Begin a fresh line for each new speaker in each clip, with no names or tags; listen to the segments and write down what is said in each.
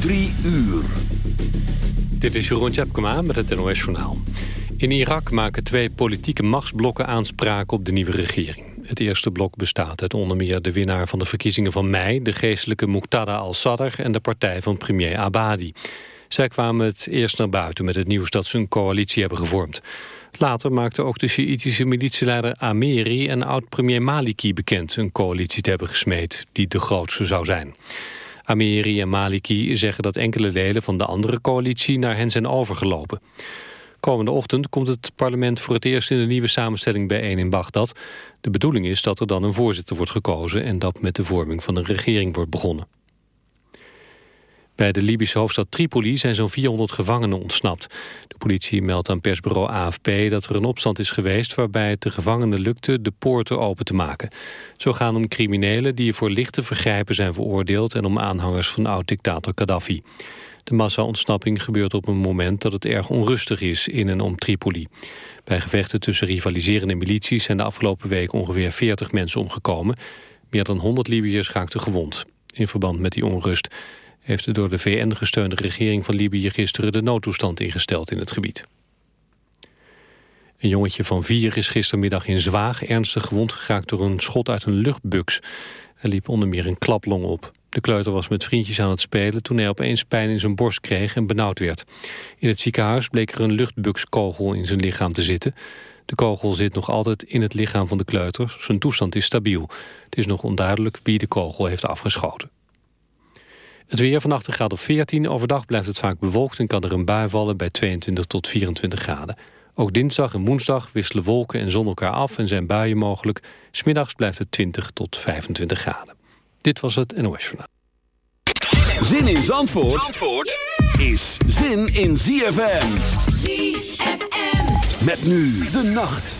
Drie uur.
Dit is Jeroen Tjepkema met het NOS Journaal. In Irak maken twee politieke machtsblokken aanspraak op de nieuwe regering. Het eerste blok bestaat uit onder meer de winnaar van de verkiezingen van mei... de geestelijke Muqtada al-Sadr en de partij van premier Abadi. Zij kwamen het eerst naar buiten met het nieuws dat ze een coalitie hebben gevormd. Later maakte ook de Sjiitische militieleider Ameri en oud-premier Maliki bekend... een coalitie te hebben gesmeed die de grootste zou zijn. Ameri en Maliki zeggen dat enkele delen van de andere coalitie naar hen zijn overgelopen. Komende ochtend komt het parlement voor het eerst in de nieuwe samenstelling bijeen in Bagdad. De bedoeling is dat er dan een voorzitter wordt gekozen en dat met de vorming van een regering wordt begonnen. Bij de Libische hoofdstad Tripoli zijn zo'n 400 gevangenen ontsnapt. De politie meldt aan persbureau AFP dat er een opstand is geweest... waarbij het de gevangenen lukte de poorten open te maken. Zo gaan om criminelen die voor lichte vergrijpen zijn veroordeeld... en om aanhangers van oud-dictator Gaddafi. De massa-ontsnapping gebeurt op een moment dat het erg onrustig is in en om Tripoli. Bij gevechten tussen rivaliserende milities zijn de afgelopen week ongeveer 40 mensen omgekomen. Meer dan 100 Libiërs raakten gewond. In verband met die onrust heeft de door de VN gesteunde regering van Libië gisteren de noodtoestand ingesteld in het gebied. Een jongetje van vier is gistermiddag in Zwaag ernstig gewond geraakt door een schot uit een luchtbux. Hij liep onder meer een klaplong op. De kleuter was met vriendjes aan het spelen toen hij opeens pijn in zijn borst kreeg en benauwd werd. In het ziekenhuis bleek er een luchtbukskogel in zijn lichaam te zitten. De kogel zit nog altijd in het lichaam van de kleuter. Zijn toestand is stabiel. Het is nog onduidelijk wie de kogel heeft afgeschoten. Het weer vannacht een graad of 14. Overdag blijft het vaak bewolkt en kan er een bui vallen bij 22 tot 24 graden. Ook dinsdag en woensdag wisselen wolken en zon elkaar af en zijn buien mogelijk. Smiddags blijft het 20 tot 25 graden. Dit was het NOS Journaal.
Zin in Zandvoort, Zandvoort is zin in ZFM. ZFM. Met nu de nacht.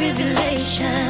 tribulation.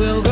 Uit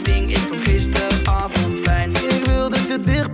je dicht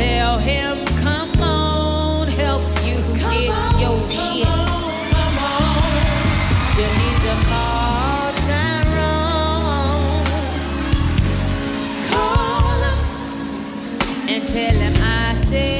tell him, come on, help you come get on, your shit. On, come on. You need to call Tyrone. Call him. And tell him I said.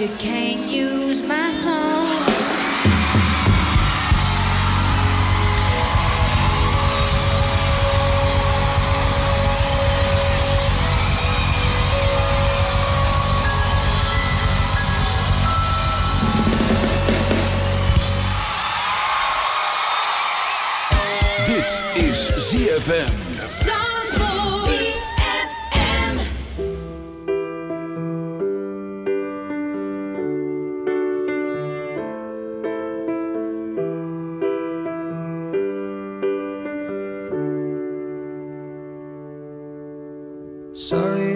you can't use my phone.
Dit is ZFM.
Sorry.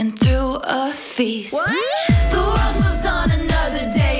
and threw a feast. The world moves on another day,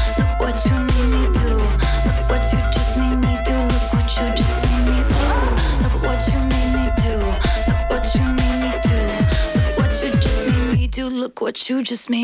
What you just made.